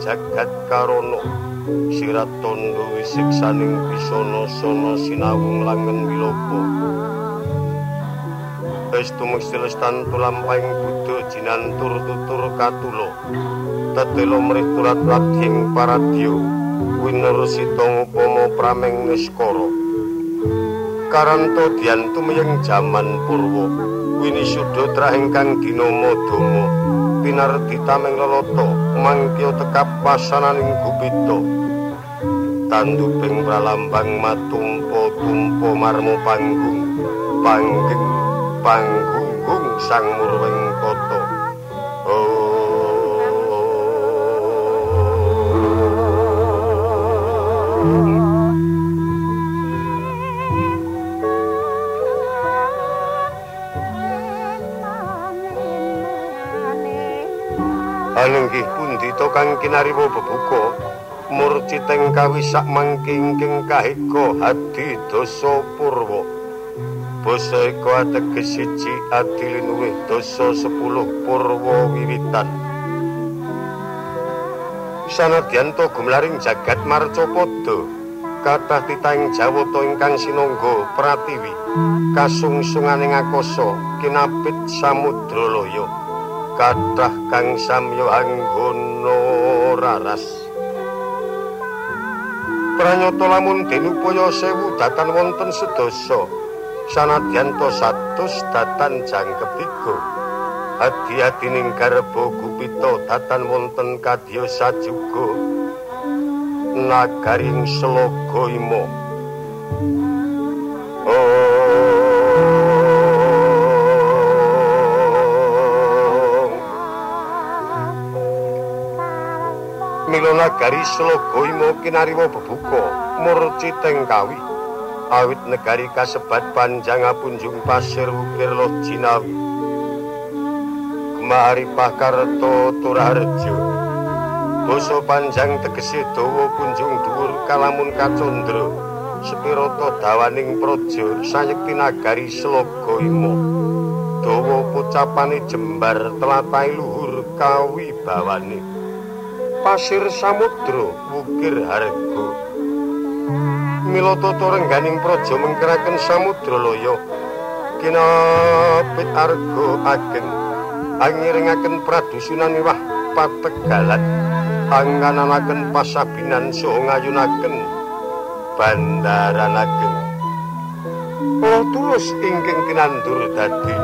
jagat karono. Sirat tondo wisiksaning bisono sono sinawung langen wilopo. Estu mekstilestan tulampaing budo jinantur tutur katulo. Tetelo mrih turat ladhing paradyo Winurusita upama prameng niskara Karanto diyantu meyeng jaman purwa. Winisuda trahing kang dinama Dama Pinarti tameng lelata mangkya tekap pasananing gupita Tanduping pralambang matumpa-tumpa marmo panggung Panggeng panggunggung sang murwing kinariwa bebuka murciteng kawisak mangkingking kahika hadi dosa purwa. Basa iku ateges siji adiluwih dosa sepuluh purwa wiwitan. Sanadyan to gumlaring jagat marcapada kathah titahing jawata ingkang sinangga pratiwi kasungsunganing akasa kinapit samudra loya kathah kang samya anggono raras. Pranyata lamun dinupaya sewu datan wonten sedasa sanadyan to satus datan jangkep tiga. Adi-adining garba gupita datan wonten kadya sajuga nagaring sloga imo Milona gari sloga imo kinariwa bebuka murci tengkawi awit negari kasebat panjang apunjung pasir ukir loh jinawi. Kemari pakarto turaharjo boso panjang tegesi dawa kunjung dhuwur kalamun kacondro sepiroto dawaning projo sayekti nagari sloga imo dawa pocapane jembar telatai luhur kawi bawane pasir samudra wukir harga. Mila tata rengganing praja mengkeraken samudra loya. Kinapit arga ageng angiringaken pradusunan wah pategalan. Angananaken pasabinan saha ngayunaken bandaran ageng. Oh tulus ingkang kinandur dadi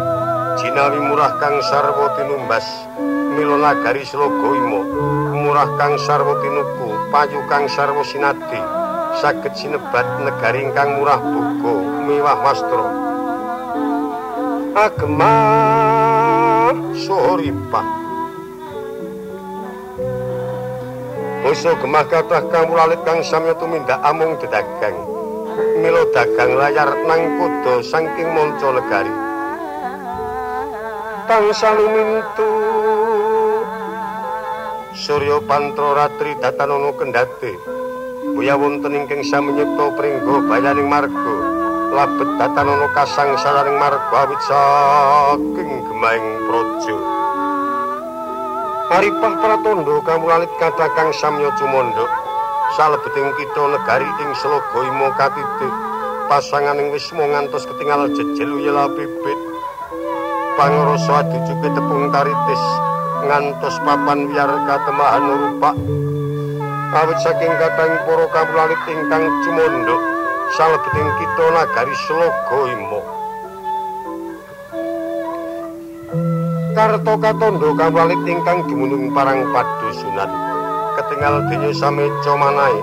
jinawi murah kang sarwa tinumbas mila nagari sloga imo murah kang sarwa tinuku payu kang sarwa sinati saged sinebat negari ingkang murah buka miwah wastra. Agema soripah Basa gemah kathah kang mulalit kang samya tumindak amung dedagang mila dagang layar nang kuda saking manca negari tansah lumintu Surya Pantro Ratri datanono kendhate Buya wonten ingkang sami nyipta pringgo bayaning marga. Labet datanono kasang salaring marga awit saking gemaing praja. Aripah pratondo kamulalit kathah kang samya cumandha salebeting kita negari ing Sloga Imo katitik. Pasanganing wisma ngantos ketingal jejel uyela bibit. Pangrasa adujuke tepung taritis ngantos papan wiyar katemahan rupa awit saking katang para kamulalit ingkang cumandha salebeting kita nagari sloga imo Karto katondo kamulalit ingkang dumunung parang padusunan. Ketingal denya sami comanai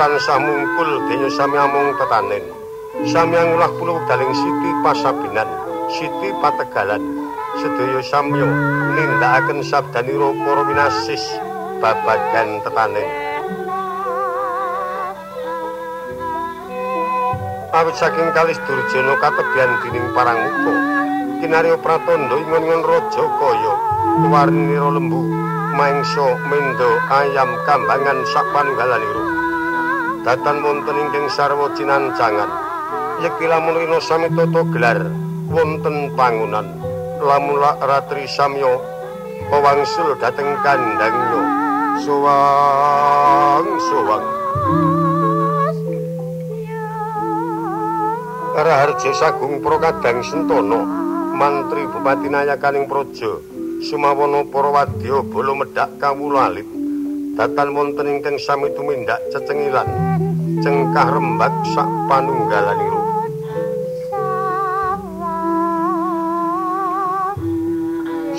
tansah mungkul denya sami amung tetanen. Sami ngulah puluh daling siti pasabinan Siti Pategalan sedaya samya nindakaken sabdanira para winasis babagan tetanen Awit saking kalis durjana katebian dining parang muka kinarya pratandha ingon-ingon raja kaya warnira lembu mangsa mendo ayam kambangan sak panunggalanira datan wonten ing sarwa cinancangan yekti lamun rina sami tata gelar wonten pangunan lamula ratri samya pawangsul dhateng kandhangnya suwang suwang. Raharja Sagung Prokadang Sentono mantri Bupati Nayakaning Praja sumawana para wadya bala medhak kawulalit. Datan wonten ingkang sami tumindak cecengilan cengkah rembak sak panunggalanira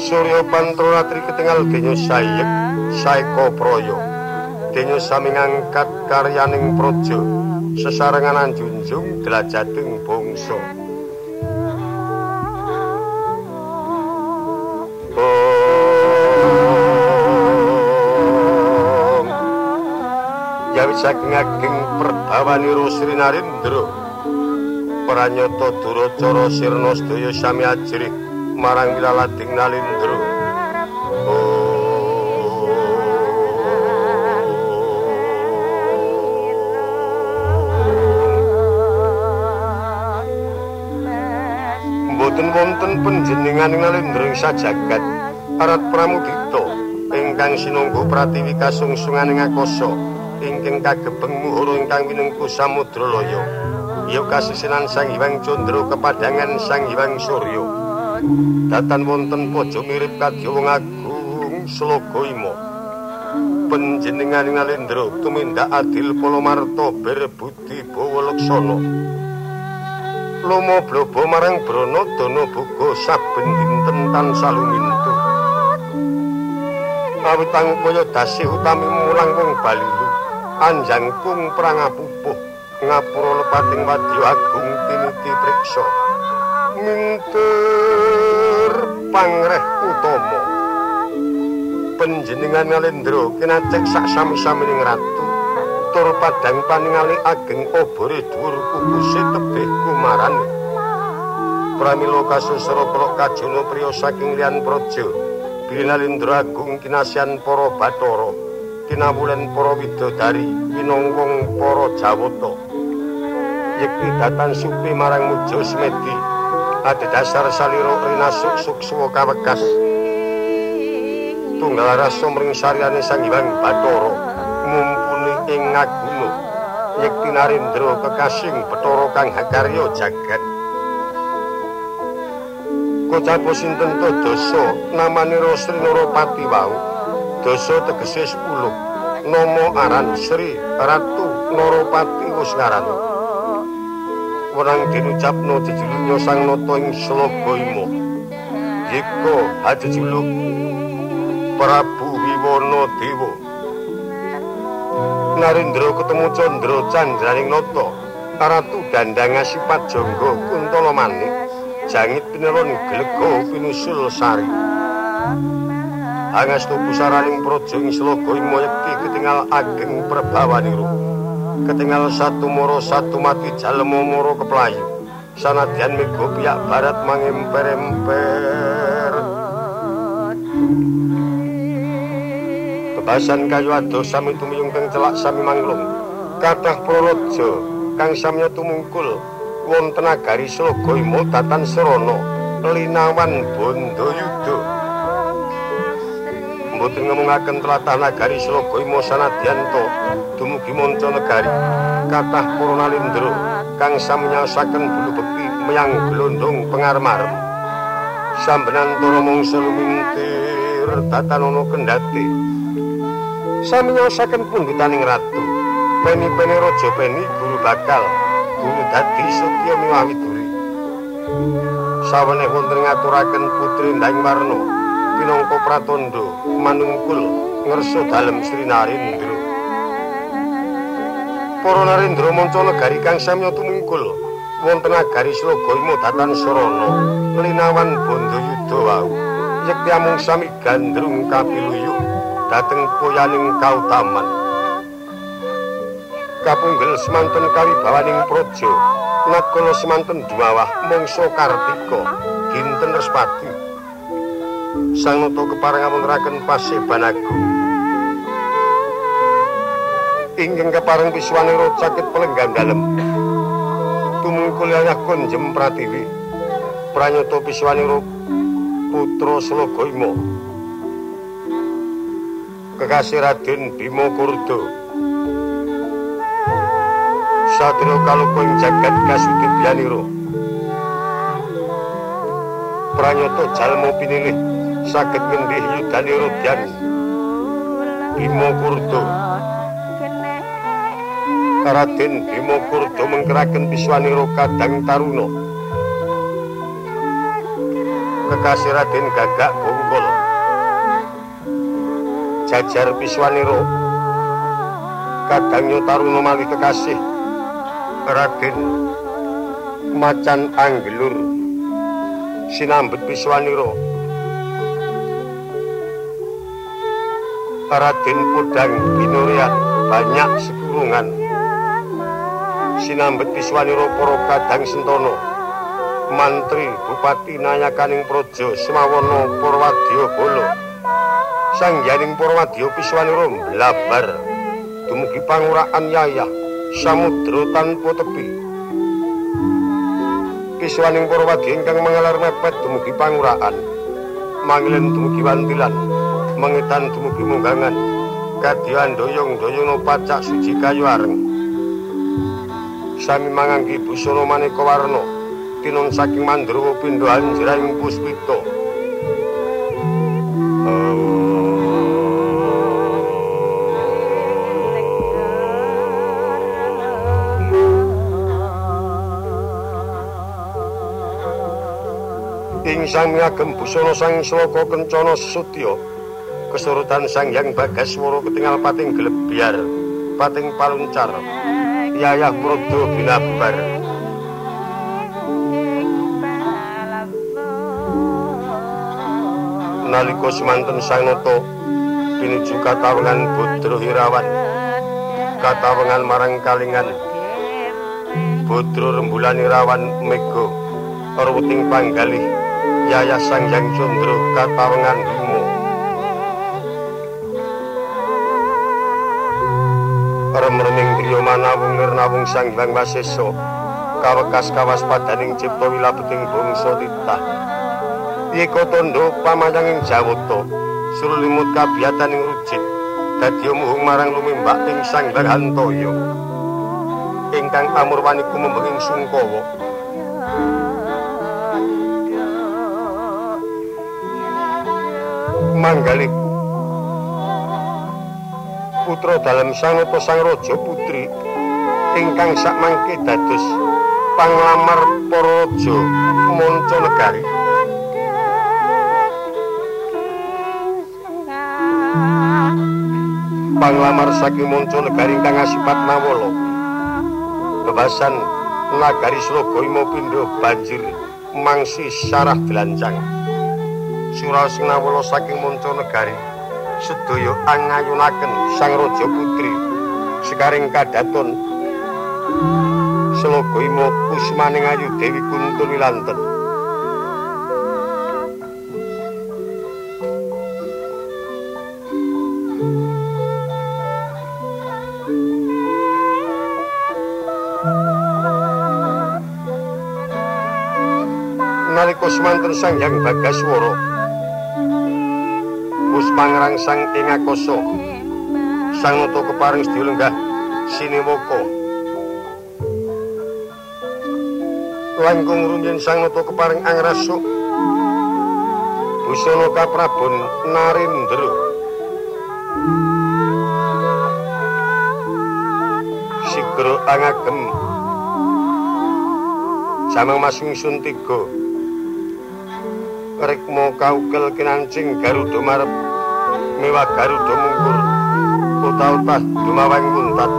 Surya Panturatri ketingal denya sayek saeka praya. Sami ngangkat karyaning praja sesarengan anjunjung delajating bangsa. Saking ageng perbawanira Sri Narendra Pranyata Duracara Sirna sedaya sami ajrih marang wilalating nalindra Mboten wonten panjenengan nalindra ing sajagat. Arat pramudita ingkang sinunggu pratiwi kasungsunganing akasa ingkang kagebeng muhara ingkang winengku samudra laya ya kasisenan sang Hyang Candra kepadangan sang Hyang Surya datan wonten pojo mirip kadya wong agung sloga imo panjenengan ngalendra tumindak adil polomarta berbudi bawa laksana. Lomo blobo marang brana dana buka saben dinten tansah lumintu. Awit kaya dasi utami mulang wong balilu anjang kung prangapupuh ngapura lepating wadya agung tiniti priksa minter pangreh utama panjenengan ngalendra kinacek sak sami-samining ratu. Tur padhang paningali ageng obore dhuwur kukuse tebih kumarane pramila kasusra kala kajana priya saking liyan praja binalendra agung kinasian para bathara kinawulen para widodari winongkong para jawata. Yekti datan supi marang mujo semedi adhedhasar salira rinasuk suksuwa kawekas. Tunggal rasa mring saryane Hyang Bathara mumpuni ing ngaguna yekti narendra kekasing Bathara kang hakarya jagat. Kocapo sinten to dosa? Namane Sri Narapati wau. Dosa tegese 10 nama aran Sri Ratu Narapati wis ngarani Wenang dinucapno jejuluknya sang nata ing sloga imo Yiko hajejuluk Prabu Wiwono Dewa. Narendra ketemu Candra Candraning Nata, Ratu Dandang Asipat Jangga Kuntala Manik, Jangit Pinelon Glega Pinusul Sari. Angastu pusaraning praja ing Sloga Imoyekti ketingal ageng perbawaniro. Ketingal satu moro satu mati jalemo moro keplayu. Sanadyan mego piyak barat mangemper-emper. Basan kayu ado sami tumiyung kang celak sami manglung. Kathah praraja kang samya tumungkul wonten nagari Sloga Imo datan Serana linawan Bandayuda. Mboten ngomongaken tlatah nagari Sloga Imo sanadyan to dumugi manca negari. Kathah para nalindra kang sami nyaosaken bulu bekti menyang glondong pengarmarem. Sambenan para mangsa lumintir tatanono kendhati. sami nyosaken pundhutaning ratu peni-peni raja peni guru bakal guru dadi setya miwawi duri sawene wonten ngaturaken putri ndang warna pinangka pratandha manungkul ngerso dalem Sri Narendra para narendra manca negari kang samya tumungkul wonten nagari Slogayama datan Sarana linawan Bandayuda wau yekti amung sami gandrung kapiluyung dateng poyaning kautaman. Kapunggel semanten kawibawaning praja, nakala semanten duwawah mangsa Kartika, dinten Respati. Sang nata kepareng ngapunraken paseban agung. Inggih kepareng piswanira cakit pelenggan dalem. Tumungkul yakun jem pratiwi. Pranyata piswanira putra Slogayama. kekasih Raden Bimo Kurdo. Satrio kalukung jagat kasudip yaniro. Pranyoto jalmo pinilih sakit ngendih yudaniro dian. Bimo Kurdo. Raden Bimo Kurdo mengkerakan biswaniro kadang taruno. Kekasih Raden Gagak Bongkol. jajar piswaniro kadang nyotaruna mali kekasih Raden macan anggelur sinambet piswaniro Raden podang binuriat banyak sekurungan sinambet piswaniro poro kadang sentono. Mantri bupati nayakaning projo semawono porwadyo bolo. Sang yaning Purwadya Piswanira blabar. Dumugi panguraan yayah samudra tanpa tepi. Piswaning Purwadya ingkang mangalar mepet dumugi panguraan mangilen dumugi wantilan mengitan dumugi munggangan kadyan doyong-doyong pacak suci kayu areng. Sami manganggi busana maneka warna. Tinun saking mandruwa pindho anjraing puspita. Ing sang ngagem busana sang sloka kencana sutya kesurutan sang yang bagas swara ketingal pating glebyar pating paluncar yayah prodo binabar. Nalika semanten sang nata pinuju katawengan Budra Hirawan. Katawengan marang kalingan. Budra rembulan Hirawan Mega. Arweting panggalih Yayah Sang Yang Cundra katawengan Sang Hyang Wasesa kawekas kawaspadaning cipta wilabeting bangsa titah. Yeka tondo pamayanging jawata surulimut kabiyataning rujit dadi muhung marang lumimbak ing Sang Barhantaya ingkang amurwani kumembenging sungkawa. Manggalih putra dalam sang apa sang raja ingkang sak mangke dados panglamar para raja manca negari panglamar saking manca negari ingkang asipat nawala bebasan nagari Surabaya pindho banjir mangsi sarah delancang Suraos ngawula saking manca negari sedaya angayunaken Sang Raja Putri sekaring kadaton Sloga Ima Kusmaning Ayu Dewi Kuntun Wilanten. Nalika semanten Sang Hyang Bagaswara pangrangsang ing akasa sang nata keparing sedya lenggah sinewaka langkung rumiyin sang nata keparing angrasuk busana kaprabon narendra. Sigro angagem samang masing sun tiga. Rikmo kaukel kinancing garuda marep. Mewah garuda mungkur. Utah-utah dumawang muntat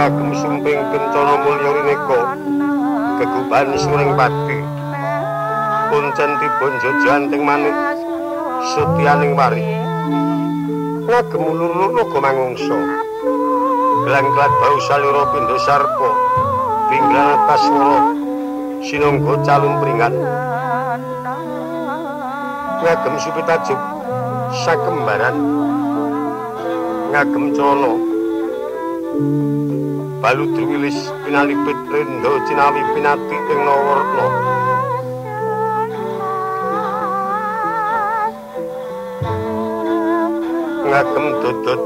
ngagem sumping kencana mulya rineka keguban suring pati. Kuncen tibon jojanting manuk sutianing wari. Ngagem ulur-ulur naga mangungsa. Gelang-gelat bau salira pindha sarpa pinggrana taswara sinangga calung pringan. Ngagem supitajuk sakembaran. Ngagem colo balu druwilis pinalipit rendo cinawi pinati ing nawarna ngagem dodot.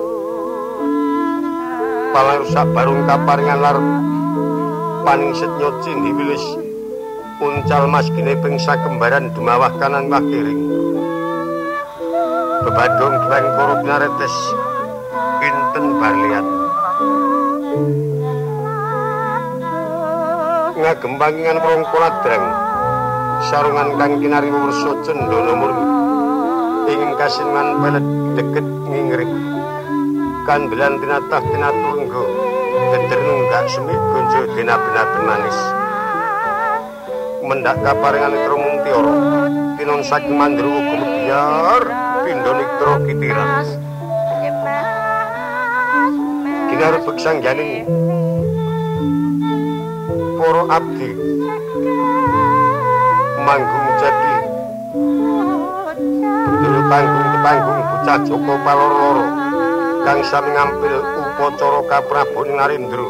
Palarusak barung kaparingan lar paning setnyo cindi wilis. Uncal mas gine ping sakembaran dumawah kanan wah bebadung blang korup naretes ngagembangingan prongkolat drang sarungan kang kinari wurso cendono murni. Ingin kasingan pelet deket ngingrik kandelan tinatah tinaturunggo geder nunggak semik gonjo dina benar manis. Mendak kaparingan itrumung tioro tinon saking mandru hukum biar pindho nitra kitiran. Kinar beksang janing. para abdi. Manggung jadi Dulu tanggung ketanggung bocah Joko Paloro. Kang sami ngampil upacara kaprabon Narendra.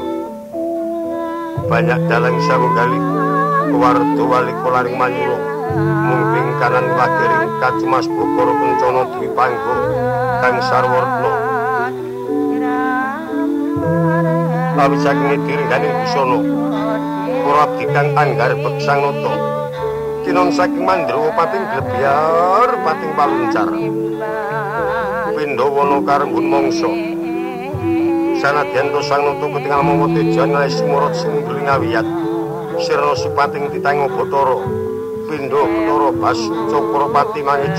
Banyak dalang samunggali warta wali kolaring manyuruh mumping kanan wagiring kacumas bokor kencana dwi panggung kang sarwarna. Lawi saking diringganing busana. Para dikang anggar beksang noto. Kinon saking mandro pating glebyar pating paluncar. Pindha wana karembun mangsa. Sanadyan to sang noto ketingal momo tejan nalai sumurut sing ngawiyat. Sirna supating ditango botoro. Pindha botoro bas cokropati mangi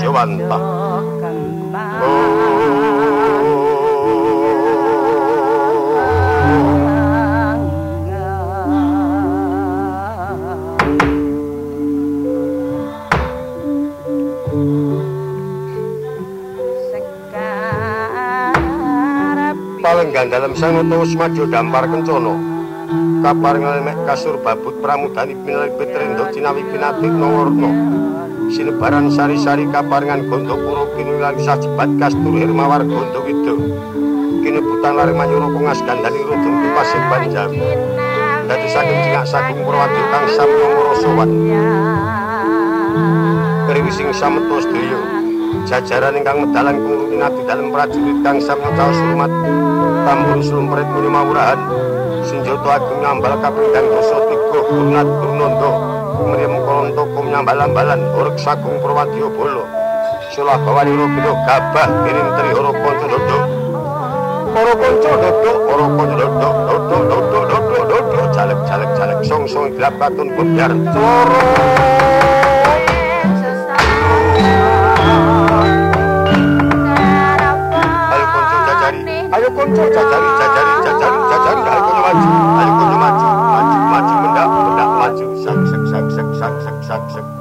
tinggal dalem sangat nawas maju dampar kencana. Kapar ngelmek kasur babut pramudani pinalik betrendo cinawi pinatik nongorno. Sinebaran sari-sari kapar ngan gondok puro pinulang sajibat kastur hermawar gondok itu. Kini butan lari manyuruh pengas gandali rudum kipas sepan jam. Dati sakit cingak sakung perwati utang samyong rosowan. Keriwising sametos diyo. Jajaran ingkang medalan kumurungin nabi dalem prajurit kang samyong kaos tambun slumpret muni mawurahan senjata agung nyambal kapindang dosa tiga gurnat gurnondo mriyem kolonto kum nyambal-ambalan urek sagung purwadya bolo sulah bawani rubino gabah kirim tri ora kanca dodo ora kanca dodo ora kanca dodo dodo dodo dodo dodo jalek jalek jalek song song dilap katun bebyar coro ayo konco jajari jajari jajari jajari. Ayo konco maju ayo konco maju maju maju mendak mendak maju. Sak sak sak sak sak sak sak